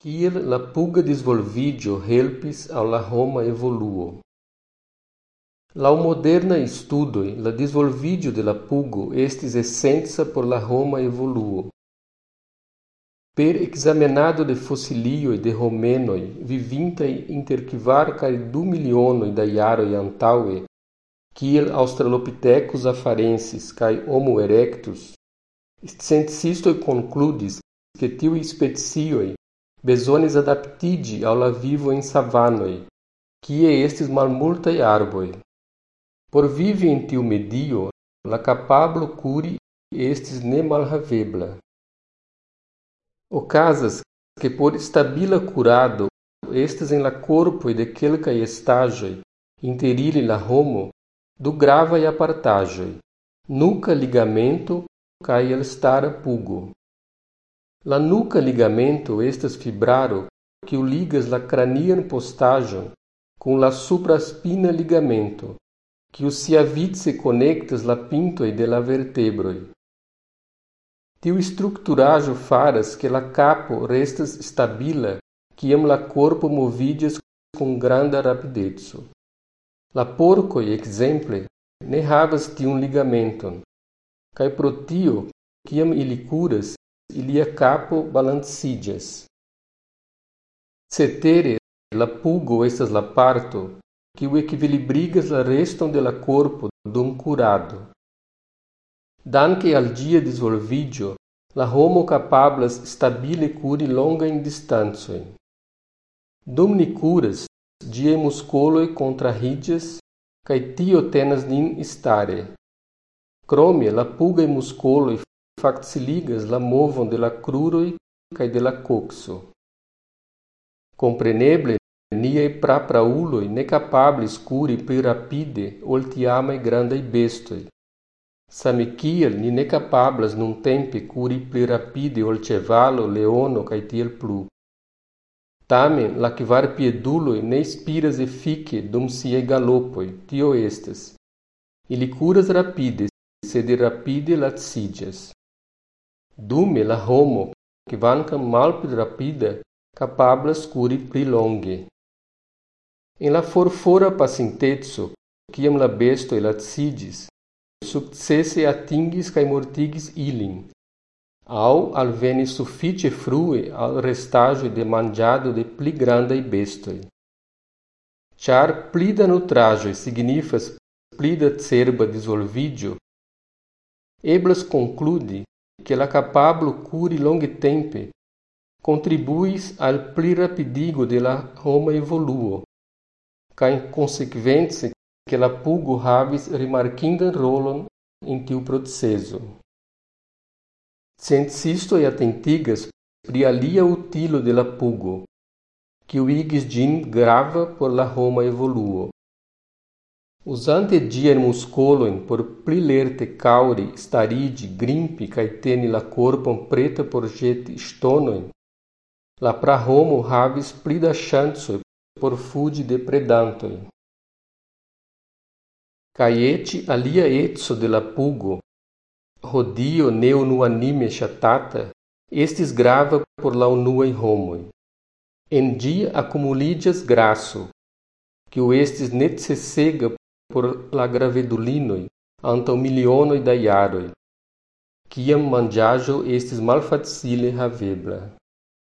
Kiel la puga disvolviĝo helpis al la homa evoluo. Laŭ modernaj studoj la disvolviĝo de la pugo estis esenca por la homa evoluo. Per ekzamenado de fosilioj de homenoj vivintaj inter kvar kaj du milionoj da jaroj antaŭe, kiel Australopithecus afarensis kaj Homo erectus, sciencistoj konkludis ke tiuj specioj bezonis adaptigi al la vivo en savanoj, kie estis malmultaj arboj. Por vivi en tiu medio, la kapablo curi estis malhavebla. Okazas que por stabila curado estes en la corpoj de kelkaj estaĵoj, inter ili la homo, du gravaj apartaĵoj, nuca ligamento kaj elstara pugo. La nuca ligamento estas fibraro kiu ligas la cranian postaĵon kun la supraspina ligamento, kiu siavice konektas la pintoj de la vertebroj. Tiu strukturaĵo faras ke la kapo restas stabila kiam la korpo moviĝas kun granda rapideco. La porkoj, ekzemple, ne havas tiun ligamenton, kaj pro tio, kiam ili ilia capo balanciĝas. Cetere la pugo estas la parto kiu ekvilibrigas la reston de la korpo dum kurado. Danke al ĝia disvolviĝo, la homo kapablas stabile kuri longajn distancojn. Dum ni kuras, ĝiaj muskoloj kontrahiĝas kaj tio tenas nin stare. Krome la pugaj muskoloj faciligas la movon de la cruroi kaj de la kokso. Kompreneble, niaj praprauloj ne kapablis kuri pli rapide ol tiamaj grandaj bestoj. Same kiel ni ne kapablas nuntempe kuri pli rapide ol ĉevalo, leono kaj tiel plu. Tamen la kvarpieduloj ne spiras efike dum siaj galopoj, tio estas. Ili kuras rapide, sed rapide laciĝas. Dume la homo, kvankam malpli rapida, kapablas kuri pli longe. En la forfora pasinteco, kiam la bestoj laciĝis, sukcese atingis kaj mortigis ilin, aŭ alvenis sufiĉe frue al restaĵoj de manĝado de pli grandaj bestoj. Ĉar pli da nutraĵoj signifas pli da cerba disvolviĝo, eblas konkludi que la capablo curi tempe contribuis al pli rapidigo de la homa evoluo, kaj konsekvence que la pugo havis rimarkindan rolon en tiu proceso. Sciencistoj atentigas pri alia utilo de la pugo, kiu igis ĝin grava por la homa evoluo. Usante ĝiajn muskolojn por pli lerte kaŭri, stariĝi, grimpi kaj la korpon preta por ĵeti ŝtonojn, la prahomo havis pli da por fuĝi de predantoj. Kaj eĉ alia eco de la pugo, hodiaŭ ne unuanime ŝatata, estis grava por la unuaj homoj. En ĝi akumuliĝas graso, kiu estis necesega por la gravedulinoj antaŭ milionoj da jaroj, kiam manĝaĵo estis malfacile havebla.